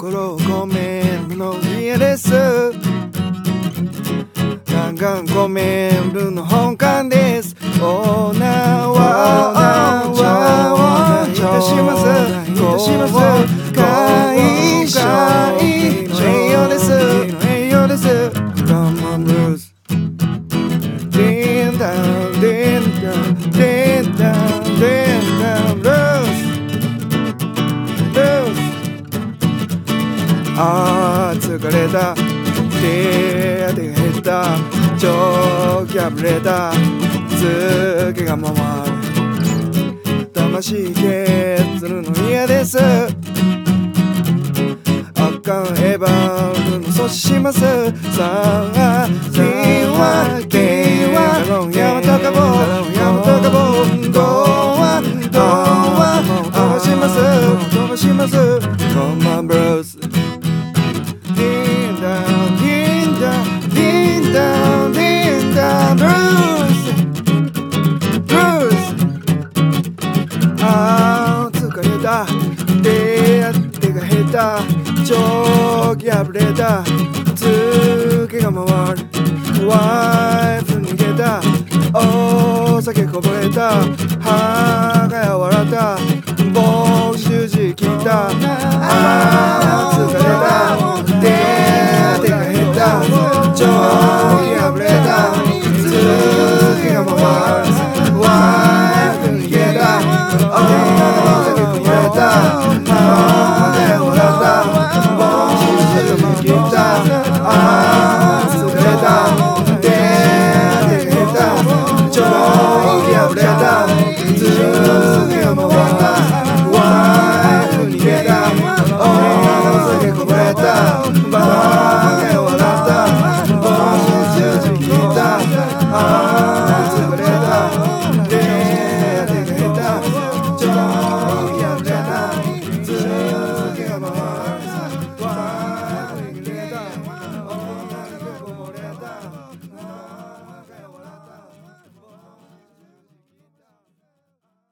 心を込めるの家です。ガンガン込めるの本館です。オーナーはお茶をいたしますいたします会社員の栄養です栄養です Come on blues Din down, din down, din down, din down, あー疲れた。手当てが減った。超破れた月が回る。魂削るの嫌です。あかんエヴァルの阻止します。さあ君は君はヤマトカボヤマトカボドアドア飛ばします。飛ばします。Come on bros 手が減った超破れた。月が回る。ワイフ逃げた。お酒こぼれ Aurela